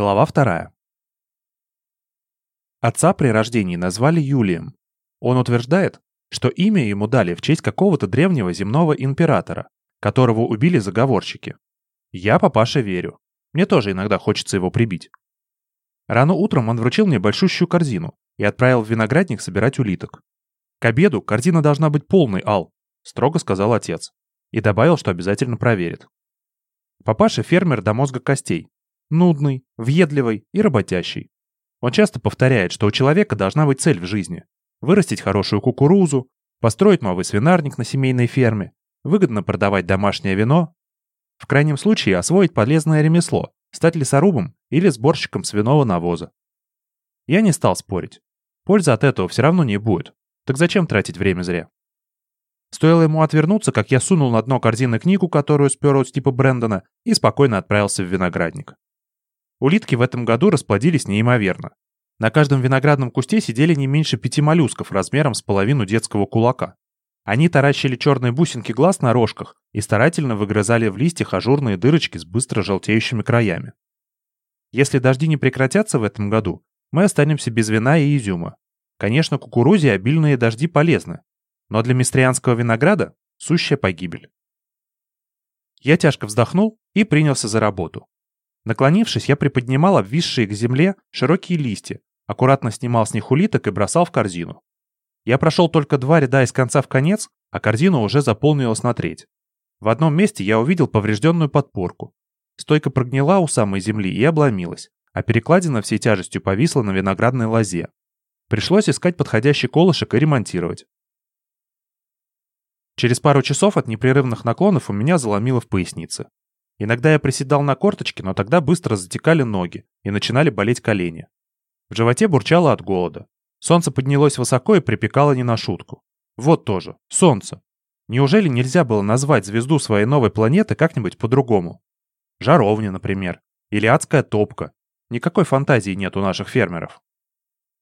Глава вторая. Отца при рождении назвали Юлием. Он утверждает, что имя ему дали в честь какого-то древнего земного императора, которого убили заговорщики. Я папаше верю. Мне тоже иногда хочется его прибить. Рано утром он вручил мне большущую корзину и отправил в виноградник собирать улиток. К обеду корзина должна быть полной, Ал, строго сказал отец. И добавил, что обязательно проверит. Папаша фермер до мозга костей, нудный, въедливый и работящий. Он часто повторяет, что у человека должна быть цель в жизни. Вырастить хорошую кукурузу, построить новый свинарник на семейной ферме, выгодно продавать домашнее вино. В крайнем случае освоить полезное ремесло, стать лесорубом или сборщиком свиного навоза. Я не стал спорить. Пользы от этого все равно не будет. Так зачем тратить время зря? Стоило ему отвернуться, как я сунул на дно корзины книгу, которую спер от типа Брэндона, и спокойно отправился в виноградник. Улитки в этом году расплодились неимоверно. На каждом виноградном кусте сидели не меньше пяти моллюсков размером с половину детского кулака. Они таращили черные бусинки глаз на рожках и старательно выгрызали в листьях ажурные дырочки с быстро желтеющими краями. Если дожди не прекратятся в этом году, мы останемся без вина и изюма. Конечно, кукурузе обильные дожди полезны, но для мистрианского винограда – сущая погибель. Я тяжко вздохнул и принялся за работу. Наклонившись, я приподнимал обвисшие к земле широкие листья, аккуратно снимал с них улиток и бросал в корзину. Я прошел только два ряда из конца в конец, а корзина уже заполнилась на треть. В одном месте я увидел поврежденную подпорку. Стойка прогнила у самой земли и обломилась, а перекладина всей тяжестью повисла на виноградной лозе. Пришлось искать подходящий колышек и ремонтировать. Через пару часов от непрерывных наклонов у меня заломило в пояснице. Иногда я приседал на корточки, но тогда быстро затекали ноги и начинали болеть колени. В животе бурчало от голода. Солнце поднялось высоко и припекало не на шутку. Вот тоже. Солнце. Неужели нельзя было назвать звезду своей новой планеты как-нибудь по-другому? Жаровня, например. Или адская топка. Никакой фантазии нет у наших фермеров.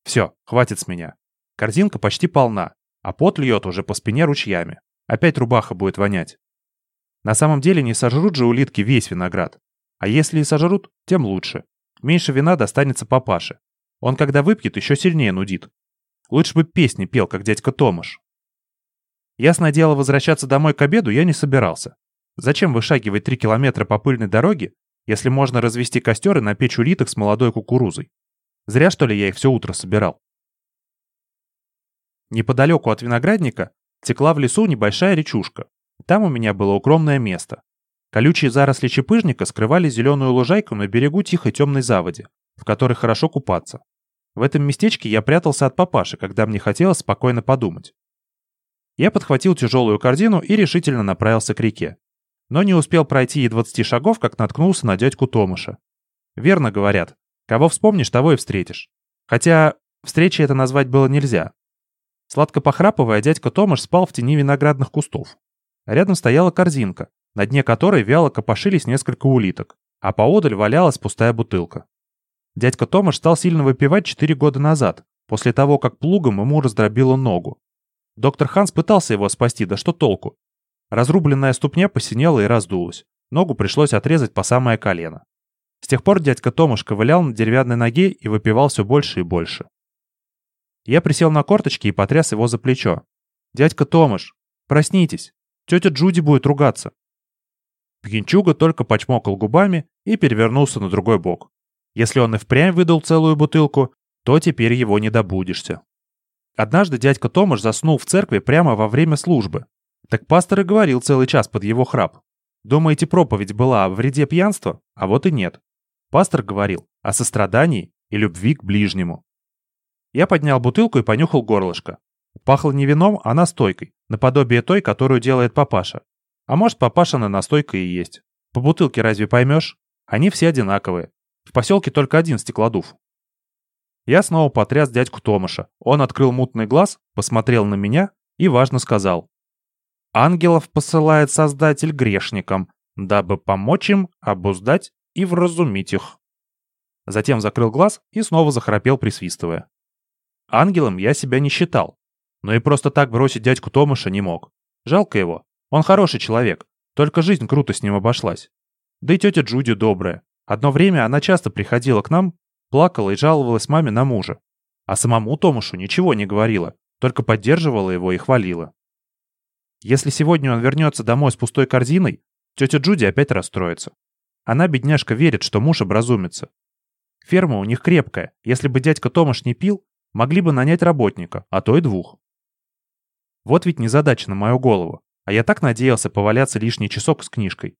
Все, хватит с меня. Корзинка почти полна, а пот льет уже по спине ручьями. Опять рубаха будет вонять. На самом деле не сожрут же улитки весь виноград. А если и сожрут, тем лучше. Меньше вина достанется папаше. Он, когда выпьет, еще сильнее нудит. Лучше бы песни пел, как дядька Томаш. Ясное дело, возвращаться домой к обеду я не собирался. Зачем вышагивать три километра по пыльной дороге, если можно развести костер и напечь улиток с молодой кукурузой? Зря, что ли, я их все утро собирал. Неподалеку от виноградника текла в лесу небольшая речушка. Там у меня было укромное место. Колючие заросли чепыжника скрывали зеленую лужайку на берегу тихой темной заводи, в которой хорошо купаться. В этом местечке я прятался от папаши, когда мне хотелось спокойно подумать. Я подхватил тяжелую корзину и решительно направился к реке. Но не успел пройти и 20 шагов, как наткнулся на дядьку Томыша. Верно говорят, кого вспомнишь, того и встретишь. Хотя встречи это назвать было нельзя. Сладко похрапывая, дядька Томаш спал в тени виноградных кустов. Рядом стояла корзинка, на дне которой вяло копошились несколько улиток, а поодаль валялась пустая бутылка. Дядька Томаш стал сильно выпивать 4 года назад, после того, как плугом ему раздробило ногу. Доктор Ханс пытался его спасти, да что толку? Разрубленная ступня посинела и раздулась. Ногу пришлось отрезать по самое колено. С тех пор дядька Томаш ковылял на деревянной ноге и выпивал все больше и больше. Я присел на корточки и потряс его за плечо. «Дядька Томаш, проснитесь!» Тетя Джуди будет ругаться. Пьянчуга только почмокал губами и перевернулся на другой бок. Если он и впрямь выдал целую бутылку, то теперь его не добудешься. Однажды дядька Томаш заснул в церкви прямо во время службы. Так пастор и говорил целый час под его храп. Думаете, проповедь была о вреде пьянства? А вот и нет. Пастор говорил о сострадании и любви к ближнему. Я поднял бутылку и понюхал горлышко. Пахло не вином, а настойкой, наподобие той, которую делает папаша. А может, папашина настойка и есть. По бутылке разве поймешь? Они все одинаковые. В поселке только один стеклодув. Я снова потряс дядьку Томаша. Он открыл мутный глаз, посмотрел на меня и важно сказал. «Ангелов посылает Создатель грешникам, дабы помочь им обуздать и вразумить их». Затем закрыл глаз и снова захрапел, присвистывая. Ангелом я себя не считал, но и просто так бросить дядьку Томаша не мог. Жалко его. Он хороший человек. Только жизнь круто с ним обошлась. Да и тетя Джуди добрая. Одно время она часто приходила к нам, плакала и жаловалась маме на мужа. А самому Томушу ничего не говорила, только поддерживала его и хвалила. Если сегодня он вернется домой с пустой корзиной, тетя Джуди опять расстроится. Она, бедняжка, верит, что муж образумится. Ферма у них крепкая, если бы дядька Томаш не пил, могли бы нанять работника, а то и двух. Вот ведь незадача на мою голову, а я так надеялся поваляться лишний часок с книжкой.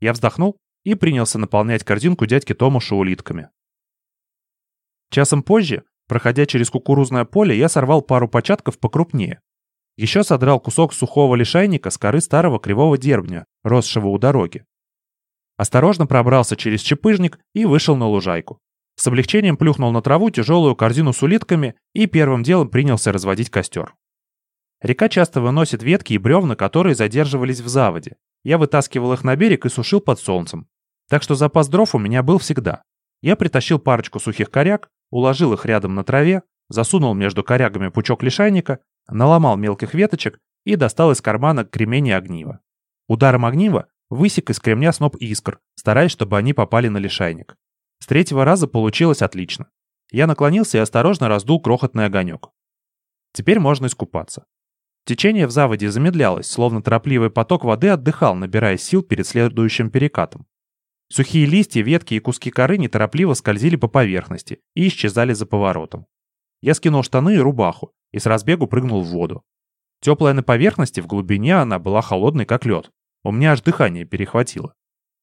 Я вздохнул и принялся наполнять корзинку дядьки Томаша улитками. Часом позже, проходя через кукурузное поле, я сорвал пару початков покрупнее. Еще содрал кусок сухого лишайника с коры старого кривого дербня, росшего у дороги. Осторожно пробрался через чепыжник и вышел на лужайку. С облегчением плюхнул на траву тяжелую корзину с улитками и первым делом принялся разводить костер. Река часто выносит ветки и бревна, которые задерживались в заводе. Я вытаскивал их на берег и сушил под солнцем. Так что запас дров у меня был всегда. Я притащил парочку сухих коряк, уложил их рядом на траве, засунул между корягами пучок лишайника, наломал мелких веточек и достал из кармана кремень и огниво. Ударом огнива высек из кремня сноп искр, стараясь, чтобы они попали на лишайник. С третьего раза получилось отлично. Я наклонился и осторожно раздул крохотный огонек. Теперь можно искупаться. Течение в заводе замедлялось, словно торопливый поток воды отдыхал, набирая сил перед следующим перекатом. Сухие листья, ветки и куски коры неторопливо скользили по поверхности и исчезали за поворотом. Я скинул штаны и рубаху и с разбегу прыгнул в воду. Теплая на поверхности, в глубине она была холодной, как лед. У меня аж дыхание перехватило.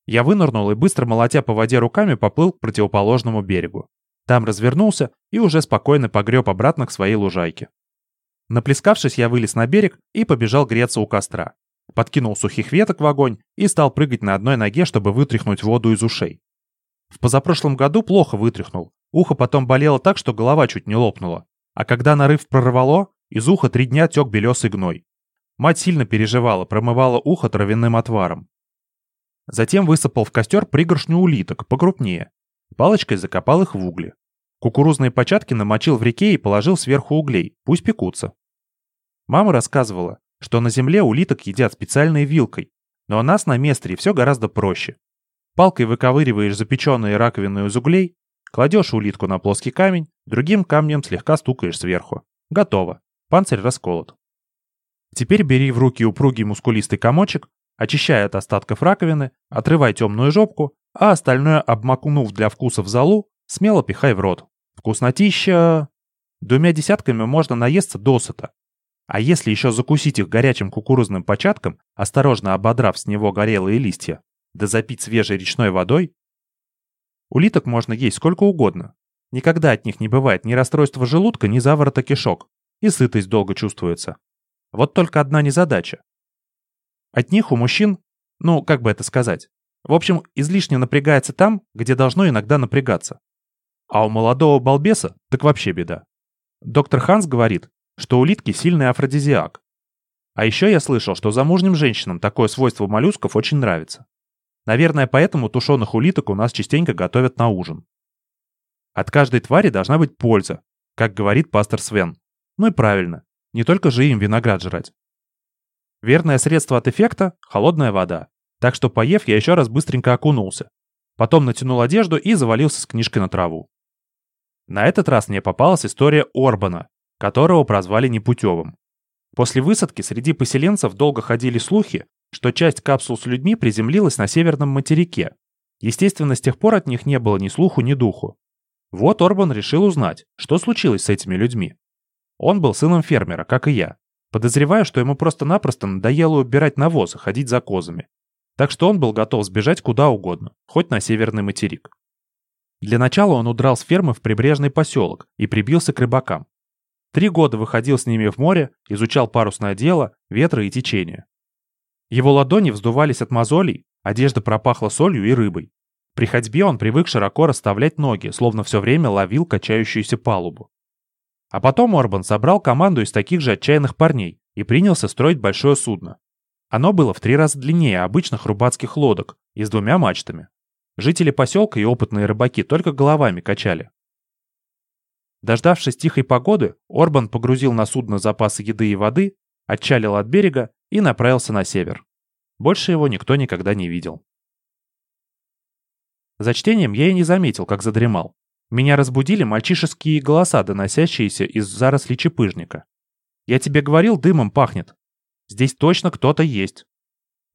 Я вынырнул и быстро молотя по воде руками поплыл к противоположному берегу. Там развернулся и уже спокойно погреб обратно к своей лужайке. Наплескавшись, я вылез на берег и побежал греться у костра подкинул сухих веток в огонь и стал прыгать на одной ноге, чтобы вытряхнуть воду из ушей. В позапрошлом году плохо вытряхнул. Ухо потом болело так, что голова чуть не лопнула. А когда нарыв прорвало, из уха три дня тек белесый гной. Мать сильно переживала, промывала ухо травяным отваром. Затем высыпал в костер пригоршню улиток, покрупнее. Палочкой закопал их в угли. Кукурузные початки намочил в реке и положил сверху углей, пусть пекутся. Мама рассказывала, что на земле улиток едят специальной вилкой, но у нас на Местре все гораздо проще. Палкой выковыриваешь запеченные раковины из углей, кладешь улитку на плоский камень, другим камнем слегка стукаешь сверху. Готово. Панцирь расколот. Теперь бери в руки упругий мускулистый комочек, очищай от остатков раковины, отрывай темную жопку, а остальное, обмакнув для вкуса в залу, смело пихай в рот. Вкуснотища... Двумя десятками можно наесться досыта, а если еще закусить их горячим кукурузным початком, осторожно ободрав с него горелые листья, да запить свежей речной водой? Улиток можно есть сколько угодно. Никогда от них не бывает ни расстройства желудка, ни заворота кишок. И сытость долго чувствуется. Вот только одна незадача. От них у мужчин, ну, как бы это сказать, в общем, излишне напрягается там, где должно иногда напрягаться. А у молодого балбеса так вообще беда. Доктор Ханс говорит, что улитки сильный афродизиак. А еще я слышал, что замужним женщинам такое свойство моллюсков очень нравится. Наверное, поэтому тушеных улиток у нас частенько готовят на ужин. От каждой твари должна быть польза, как говорит пастор Свен. Ну и правильно, не только же им виноград жрать. Верное средство от эффекта – холодная вода. Так что, поев, я еще раз быстренько окунулся. Потом натянул одежду и завалился с книжкой на траву. На этот раз мне попалась история Орбана, которого прозвали непутевым. После высадки среди поселенцев долго ходили слухи, что часть капсул с людьми приземлилась на северном материке. Естественно, с тех пор от них не было ни слуху, ни духу. Вот Орбан решил узнать, что случилось с этими людьми. Он был сыном фермера, как и я. Подозреваю, что ему просто-напросто надоело убирать навоз и ходить за козами. Так что он был готов сбежать куда угодно, хоть на северный материк. Для начала он удрал с фермы в прибрежный поселок и прибился к рыбакам. Три года выходил с ними в море, изучал парусное дело, ветры и течения. Его ладони вздувались от мозолей, одежда пропахла солью и рыбой. При ходьбе он привык широко расставлять ноги, словно все время ловил качающуюся палубу. А потом Орбан собрал команду из таких же отчаянных парней и принялся строить большое судно. Оно было в три раза длиннее обычных рыбацких лодок и с двумя мачтами. Жители поселка и опытные рыбаки только головами качали. Дождавшись тихой погоды, Орбан погрузил на судно запасы еды и воды, отчалил от берега и направился на север. Больше его никто никогда не видел. За чтением я и не заметил, как задремал. Меня разбудили мальчишеские голоса, доносящиеся из зарослей чепыжника. «Я тебе говорил, дымом пахнет. Здесь точно кто-то есть».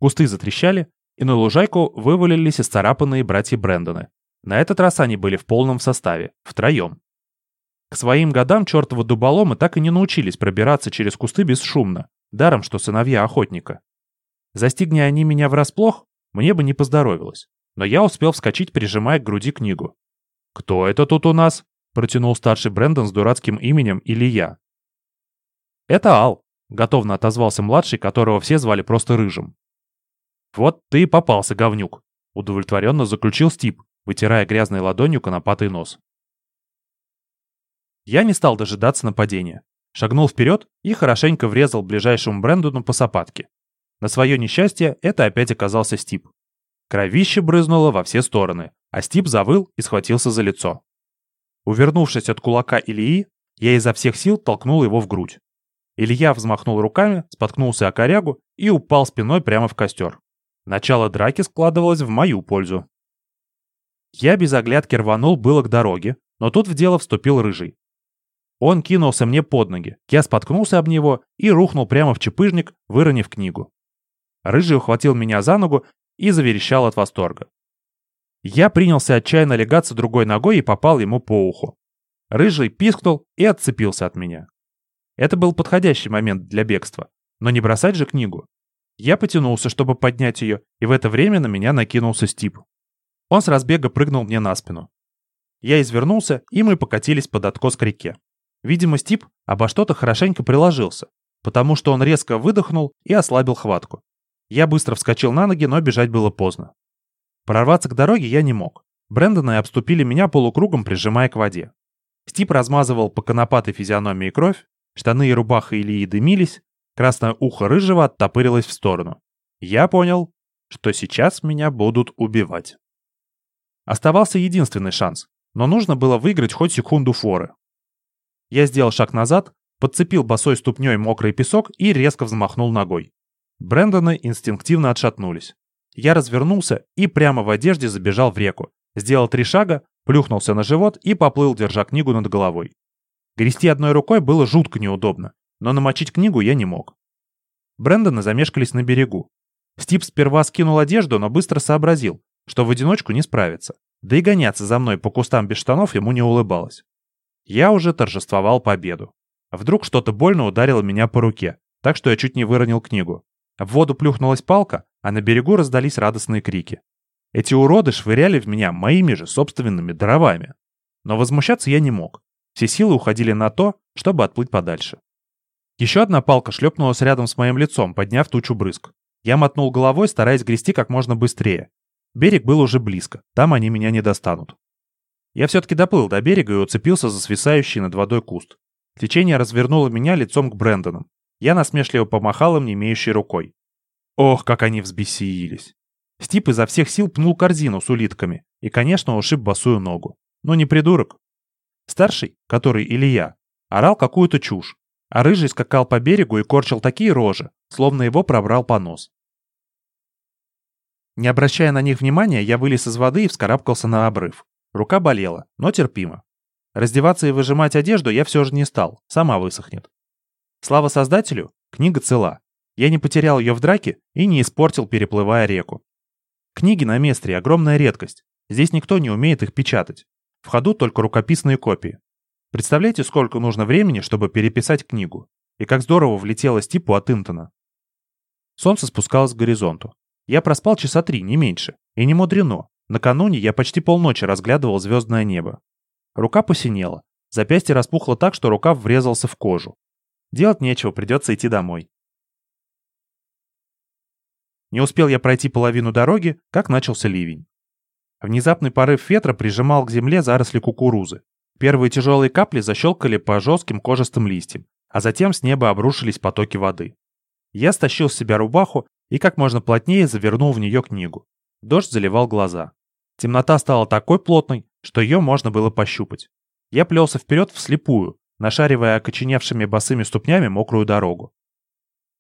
Кусты затрещали, и на лужайку вывалились исцарапанные братья Брэндоны. На этот раз они были в полном составе, втроем. К своим годам чертовы дуболомы так и не научились пробираться через кусты бесшумно, даром что сыновья охотника. Застигни они меня врасплох, мне бы не поздоровилось, но я успел вскочить, прижимая к груди книгу. «Кто это тут у нас?» — протянул старший Брэндон с дурацким именем Илья. «Это Ал», — готовно отозвался младший, которого все звали просто Рыжим. «Вот ты и попался, говнюк», — удовлетворенно заключил Стип, вытирая грязной ладонью конопатый нос. Я не стал дожидаться нападения. Шагнул вперед и хорошенько врезал ближайшему Брэндону по сапатке. На свое несчастье это опять оказался Стип. Кровище брызнуло во все стороны, а Стип завыл и схватился за лицо. Увернувшись от кулака Ильи, я изо всех сил толкнул его в грудь. Илья взмахнул руками, споткнулся о корягу и упал спиной прямо в костер. Начало драки складывалось в мою пользу. Я без оглядки рванул было к дороге, но тут в дело вступил Рыжий. Он кинулся мне под ноги, я споткнулся об него и рухнул прямо в чепыжник, выронив книгу. Рыжий ухватил меня за ногу и заверещал от восторга. Я принялся отчаянно легаться другой ногой и попал ему по уху. Рыжий пискнул и отцепился от меня. Это был подходящий момент для бегства, но не бросать же книгу. Я потянулся, чтобы поднять ее, и в это время на меня накинулся Стип. Он с разбега прыгнул мне на спину. Я извернулся, и мы покатились под откос к реке. Видимо, Стип обо что-то хорошенько приложился, потому что он резко выдохнул и ослабил хватку. Я быстро вскочил на ноги, но бежать было поздно. Прорваться к дороге я не мог. Брэндоны обступили меня полукругом, прижимая к воде. Стип размазывал по конопатой физиономии кровь, штаны и рубаха Ильи дымились, красное ухо рыжего оттопырилось в сторону. Я понял, что сейчас меня будут убивать. Оставался единственный шанс, но нужно было выиграть хоть секунду форы. Я сделал шаг назад, подцепил босой ступней мокрый песок и резко взмахнул ногой. Брэндоны инстинктивно отшатнулись. Я развернулся и прямо в одежде забежал в реку. Сделал три шага, плюхнулся на живот и поплыл, держа книгу над головой. Грести одной рукой было жутко неудобно, но намочить книгу я не мог. Брэндоны замешкались на берегу. Стип сперва скинул одежду, но быстро сообразил, что в одиночку не справится. Да и гоняться за мной по кустам без штанов ему не улыбалось. Я уже торжествовал победу. Вдруг что-то больно ударило меня по руке, так что я чуть не выронил книгу. В воду плюхнулась палка, а на берегу раздались радостные крики. Эти уроды швыряли в меня моими же собственными дровами. Но возмущаться я не мог. Все силы уходили на то, чтобы отплыть подальше. Еще одна палка шлепнулась рядом с моим лицом, подняв тучу брызг. Я мотнул головой, стараясь грести как можно быстрее. Берег был уже близко, там они меня не достанут. Я все-таки доплыл до берега и уцепился за свисающий над водой куст. Течение развернуло меня лицом к Брэндонам. Я насмешливо помахал им, не имеющей рукой. Ох, как они взбесились. Стип изо всех сил пнул корзину с улитками и, конечно, ушиб босую ногу. Но не придурок. Старший, который Илья, орал какую-то чушь, а рыжий скакал по берегу и корчил такие рожи, словно его пробрал понос. Не обращая на них внимания, я вылез из воды и вскарабкался на обрыв. Рука болела, но терпимо. Раздеваться и выжимать одежду я все же не стал, сама высохнет. Слава создателю, книга цела. Я не потерял ее в драке и не испортил, переплывая реку. Книги на Местре – огромная редкость. Здесь никто не умеет их печатать. В ходу только рукописные копии. Представляете, сколько нужно времени, чтобы переписать книгу? И как здорово влетело Стипу от Интона. Солнце спускалось к горизонту. Я проспал часа три, не меньше. И не мудрено. Накануне я почти полночи разглядывал звездное небо. Рука посинела. Запястье распухло так, что рукав врезался в кожу. Делать нечего, придется идти домой. Не успел я пройти половину дороги, как начался ливень. Внезапный порыв ветра прижимал к земле заросли кукурузы. Первые тяжелые капли защелкали по жестким кожистым листьям, а затем с неба обрушились потоки воды. Я стащил с себя рубаху и как можно плотнее завернул в нее книгу. Дождь заливал глаза. Темнота стала такой плотной, что ее можно было пощупать. Я плелся вперед вслепую, нашаривая окоченевшими босыми ступнями мокрую дорогу.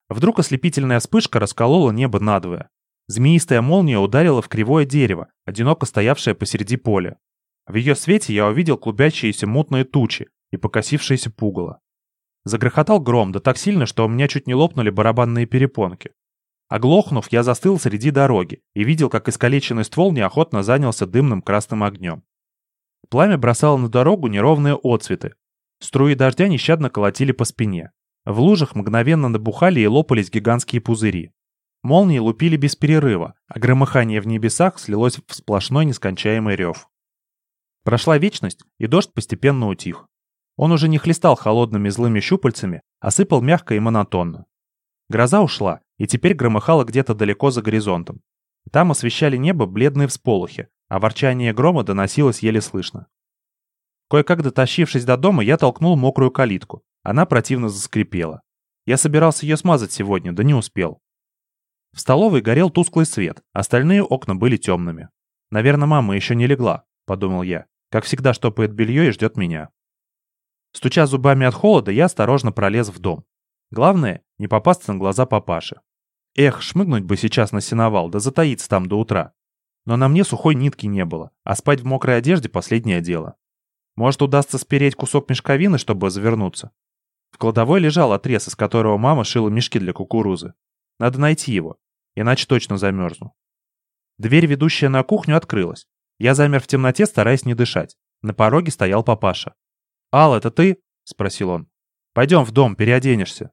Вдруг ослепительная вспышка расколола небо надвое. Змеистая молния ударила в кривое дерево, одиноко стоявшее посреди поля. В ее свете я увидел клубящиеся мутные тучи и покосившиеся пугало. Загрохотал гром, да так сильно, что у меня чуть не лопнули барабанные перепонки. Оглохнув, я застыл среди дороги и видел, как искалеченный ствол неохотно занялся дымным красным огнем. Пламя бросало на дорогу неровные отцветы. Струи дождя нещадно колотили по спине. В лужах мгновенно набухали и лопались гигантские пузыри. Молнии лупили без перерыва, а громыхание в небесах слилось в сплошной нескончаемый рев. Прошла вечность, и дождь постепенно утих. Он уже не хлестал холодными злыми щупальцами, а сыпал мягко и монотонно. Гроза ушла, и теперь громыхала где-то далеко за горизонтом. Там освещали небо бледные всполохи, а ворчание грома доносилось еле слышно. Кое-как дотащившись до дома, я толкнул мокрую калитку. Она противно заскрипела. Я собирался ее смазать сегодня, да не успел. В столовой горел тусклый свет, остальные окна были темными. «Наверное, мама еще не легла», — подумал я. «Как всегда штопает белье и ждет меня». Стуча зубами от холода, я осторожно пролез в дом. Главное, не попасться на глаза папаши. Эх, шмыгнуть бы сейчас на сеновал, да затаиться там до утра. Но на мне сухой нитки не было, а спать в мокрой одежде – последнее дело. Может, удастся спереть кусок мешковины, чтобы завернуться? В кладовой лежал отрез, из которого мама шила мешки для кукурузы. Надо найти его, иначе точно замерзну. Дверь, ведущая на кухню, открылась. Я замер в темноте, стараясь не дышать. На пороге стоял папаша. «Ал, это ты?» — спросил он. «Пойдем в дом, переоденешься».